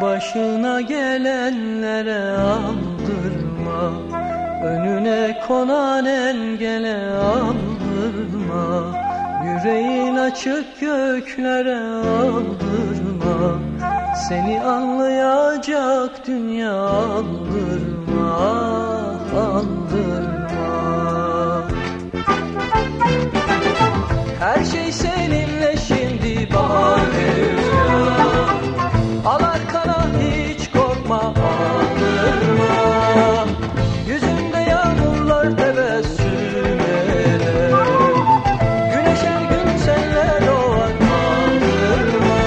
Başına gelenlere aldırma. Önüne konan engele aldırma. Yüreğin açık göklere aldırma. Seni anlayacak dünya aldırma Aldırma. Her şey korkma aldırma Yüzünde yağmurlar tebessüm eder Güneş her gün senle doğar aldırma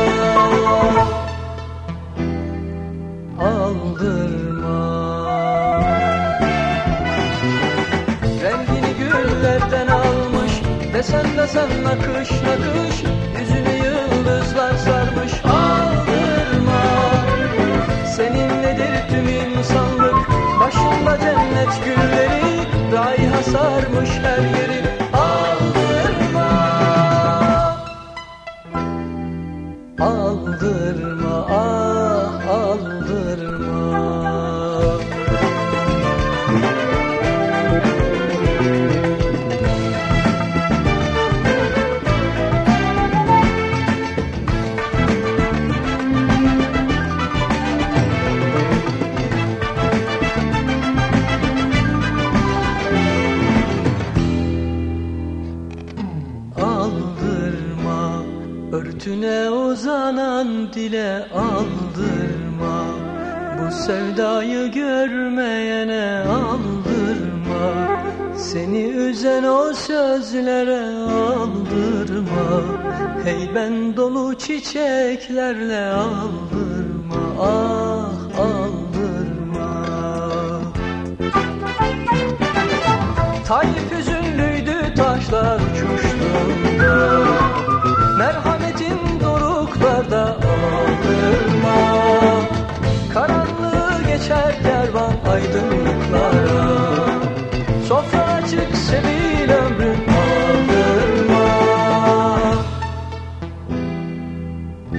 Aldırma. Rengini güllerden almış Desen desen nakış nakış Örtüne uzanan dile aldırma. Bu sevdayı görmeyene aldırma. Seni üzen o sözlere aldırma. Hey ben dolu çiçeklerle aldırma. Ah aldırma. Tayyip geçer kervan aydınlıklara. Sofra açık sebil ömrün aldırma.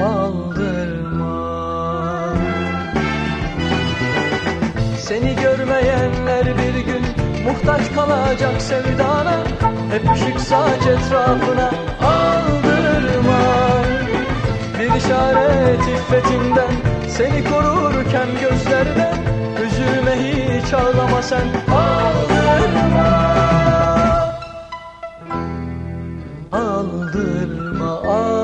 Aldırma. Seni görmeyenler bir gün muhtaç kalacak sevdana. Hep ışık saç etrafına. Aldırma bir işaret iffetinden Seni korurken gözlerden Üzülme hiç ağlama sen Aldırma Aldırma, aldırma.